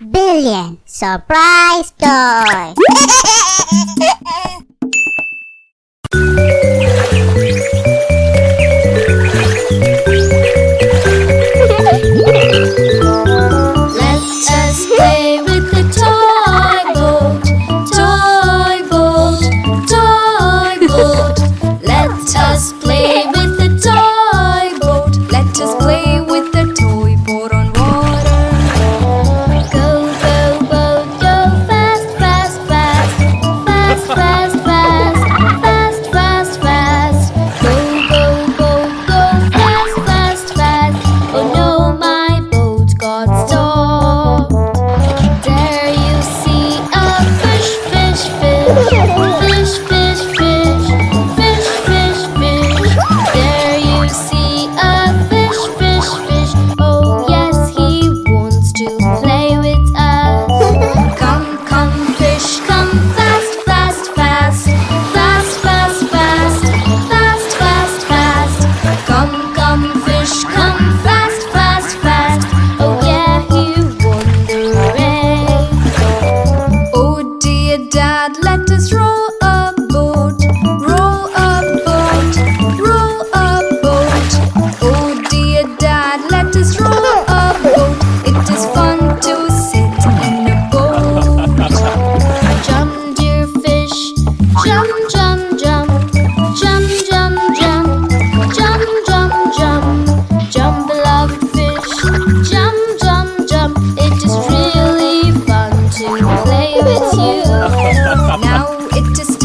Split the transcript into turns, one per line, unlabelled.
billion surprise
toys. Fish to stroll you. now it is